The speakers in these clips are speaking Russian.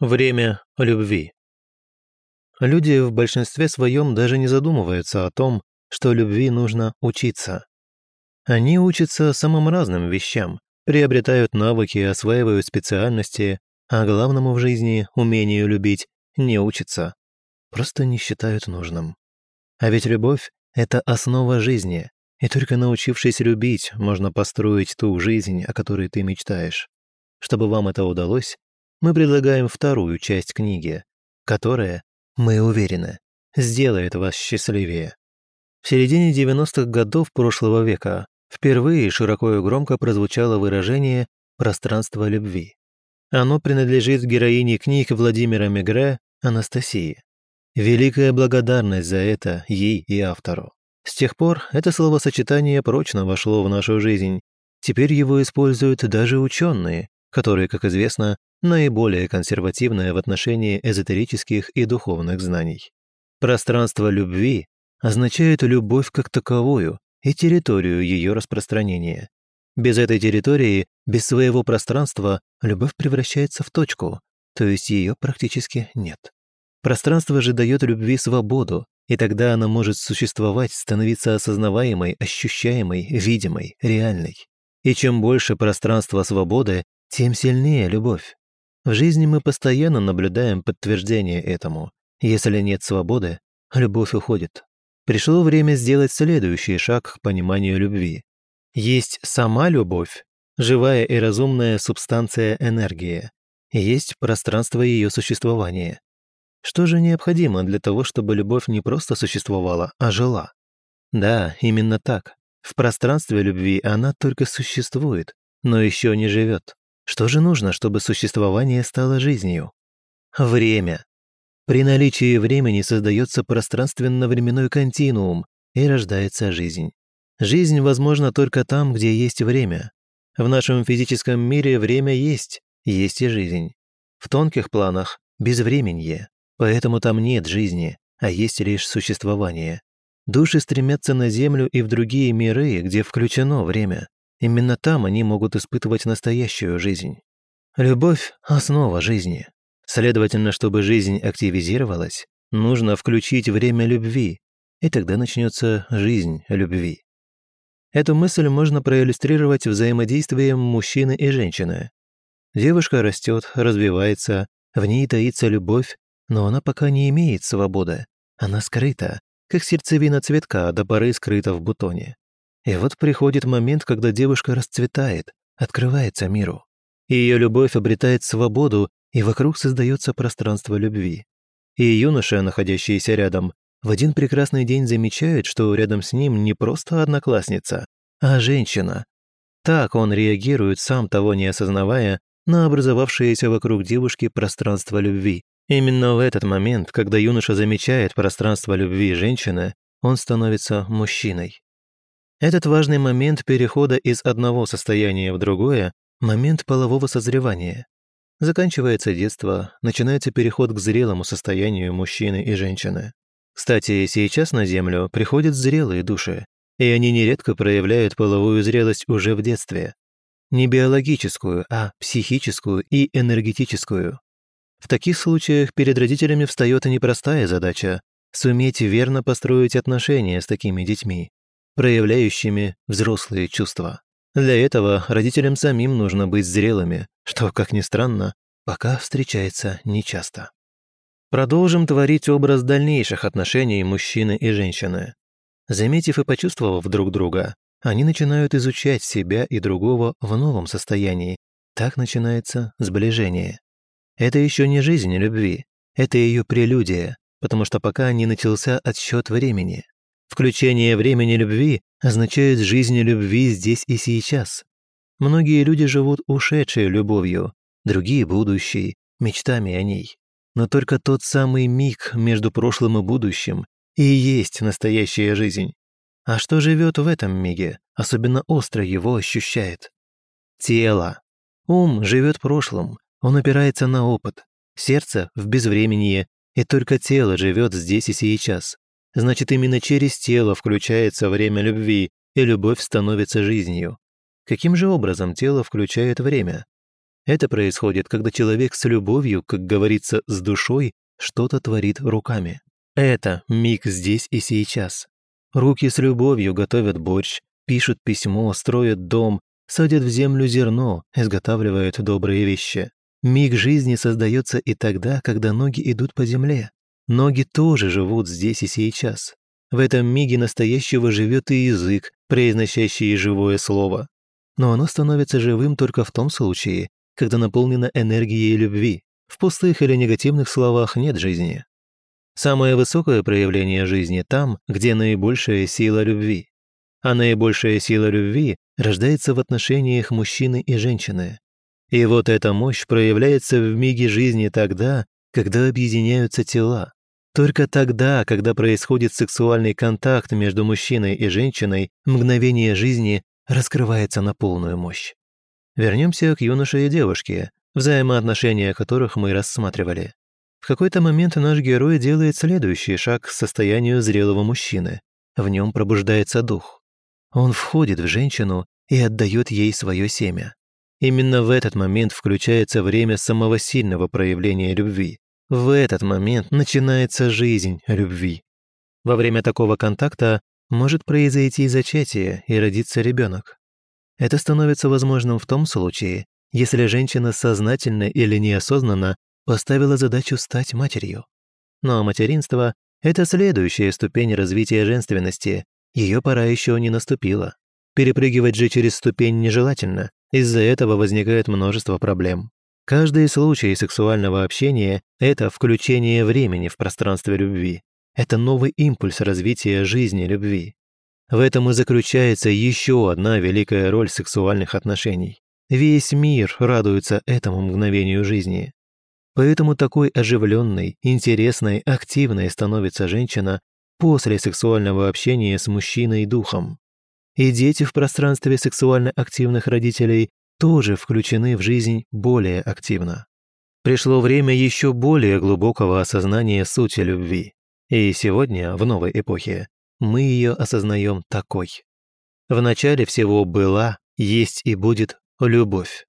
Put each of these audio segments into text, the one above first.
Время любви. Люди в большинстве своем даже не задумываются о том, что любви нужно учиться. Они учатся самым разным вещам, приобретают навыки, осваивают специальности, а главному в жизни, умению любить, не учатся. Просто не считают нужным. А ведь любовь – это основа жизни, и только научившись любить, можно построить ту жизнь, о которой ты мечтаешь. Чтобы вам это удалось, мы предлагаем вторую часть книги, которая, мы уверены, сделает вас счастливее. В середине 90-х годов прошлого века впервые широко и громко прозвучало выражение «пространство любви». Оно принадлежит героине книг Владимира Мегре Анастасии. Великая благодарность за это ей и автору. С тех пор это словосочетание прочно вошло в нашу жизнь. Теперь его используют даже ученые, которые, как известно, наиболее консервативное в отношении эзотерических и духовных знаний. Пространство любви означает любовь как таковую и территорию ее распространения. Без этой территории, без своего пространства, любовь превращается в точку, то есть ее практически нет. Пространство же дает любви свободу, и тогда она может существовать, становиться осознаваемой, ощущаемой, видимой, реальной. И чем больше пространства свободы, тем сильнее любовь. В жизни мы постоянно наблюдаем подтверждение этому. Если нет свободы, любовь уходит. Пришло время сделать следующий шаг к пониманию любви. Есть сама любовь, живая и разумная субстанция энергия. Есть пространство ее существования. Что же необходимо для того, чтобы любовь не просто существовала, а жила? Да, именно так. В пространстве любви она только существует, но еще не живет. Что же нужно, чтобы существование стало жизнью? Время. При наличии времени создается пространственно-временной континуум и рождается жизнь. Жизнь возможна только там, где есть время. В нашем физическом мире время есть, есть и жизнь. В тонких планах – безвременье, поэтому там нет жизни, а есть лишь существование. Души стремятся на Землю и в другие миры, где включено время. Именно там они могут испытывать настоящую жизнь. Любовь – основа жизни. Следовательно, чтобы жизнь активизировалась, нужно включить время любви, и тогда начнется жизнь любви. Эту мысль можно проиллюстрировать взаимодействием мужчины и женщины. Девушка растет, развивается, в ней таится любовь, но она пока не имеет свободы. Она скрыта, как сердцевина цветка до поры скрыта в бутоне. И вот приходит момент, когда девушка расцветает, открывается миру. Ее любовь обретает свободу, и вокруг создается пространство любви. И юноша, находящийся рядом, в один прекрасный день замечает, что рядом с ним не просто одноклассница, а женщина. Так он реагирует, сам того не осознавая, на образовавшееся вокруг девушки пространство любви. Именно в этот момент, когда юноша замечает пространство любви женщины, он становится мужчиной. Этот важный момент перехода из одного состояния в другое – момент полового созревания. Заканчивается детство, начинается переход к зрелому состоянию мужчины и женщины. Кстати, сейчас на Землю приходят зрелые души, и они нередко проявляют половую зрелость уже в детстве. Не биологическую, а психическую и энергетическую. В таких случаях перед родителями встает непростая задача – суметь верно построить отношения с такими детьми проявляющими взрослые чувства. Для этого родителям самим нужно быть зрелыми, что, как ни странно, пока встречается нечасто. Продолжим творить образ дальнейших отношений мужчины и женщины. Заметив и почувствовав друг друга, они начинают изучать себя и другого в новом состоянии. Так начинается сближение. Это еще не жизнь любви, это ее прелюдия, потому что пока не начался отсчет времени. Включение времени любви означает жизнь любви здесь и сейчас. Многие люди живут ушедшей любовью, другие – будущей, мечтами о ней. Но только тот самый миг между прошлым и будущим и есть настоящая жизнь. А что живет в этом миге, особенно остро его ощущает? Тело. Ум живет прошлым, он опирается на опыт. Сердце в безвременье, и только тело живет здесь и сейчас. Значит, именно через тело включается время любви, и любовь становится жизнью. Каким же образом тело включает время? Это происходит, когда человек с любовью, как говорится, с душой, что-то творит руками. Это миг здесь и сейчас. Руки с любовью готовят борщ, пишут письмо, строят дом, садят в землю зерно, изготавливают добрые вещи. Миг жизни создается и тогда, когда ноги идут по земле. Ноги тоже живут здесь и сейчас. В этом миге настоящего живет и язык, произносящий живое слово. Но оно становится живым только в том случае, когда наполнено энергией любви. В пустых или негативных словах нет жизни. Самое высокое проявление жизни там, где наибольшая сила любви. А наибольшая сила любви рождается в отношениях мужчины и женщины. И вот эта мощь проявляется в миге жизни тогда, когда объединяются тела, только тогда, когда происходит сексуальный контакт между мужчиной и женщиной, мгновение жизни раскрывается на полную мощь. Вернемся к юноше и девушке, взаимоотношения которых мы рассматривали. В какой-то момент наш герой делает следующий шаг к состоянию зрелого мужчины. В нем пробуждается дух. Он входит в женщину и отдает ей свое семя. Именно в этот момент включается время самого сильного проявления любви, в этот момент начинается жизнь любви. Во время такого контакта может произойти зачатие и родиться ребенок. Это становится возможным в том случае, если женщина сознательно или неосознанно поставила задачу стать матерью. Но материнство – это следующая ступень развития женственности, ее пора еще не наступила. Перепрыгивать же через ступень нежелательно, из-за этого возникает множество проблем. Каждый случай сексуального общения – это включение времени в пространстве любви. Это новый импульс развития жизни любви. В этом и заключается еще одна великая роль сексуальных отношений. Весь мир радуется этому мгновению жизни. Поэтому такой оживленной, интересной, активной становится женщина после сексуального общения с мужчиной духом. И дети в пространстве сексуально активных родителей тоже включены в жизнь более активно. Пришло время еще более глубокого осознания сути любви. И сегодня, в новой эпохе, мы ее осознаем такой. В начале всего была, есть и будет любовь.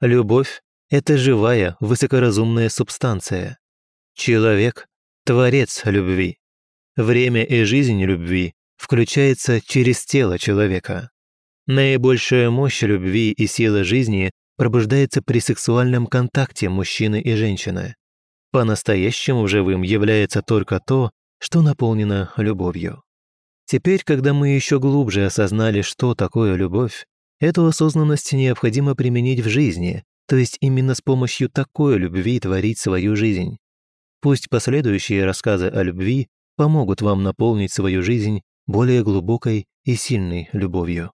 Любовь – это живая, высокоразумная субстанция. Человек – творец любви. Время и жизнь любви включается через тело человека. Наибольшая мощь любви и сила жизни пробуждается при сексуальном контакте мужчины и женщины. По-настоящему живым является только то, что наполнено любовью. Теперь, когда мы еще глубже осознали, что такое любовь, эту осознанность необходимо применить в жизни, то есть именно с помощью такой любви творить свою жизнь. Пусть последующие рассказы о любви помогут вам наполнить свою жизнь более глубокой и сильной любовью.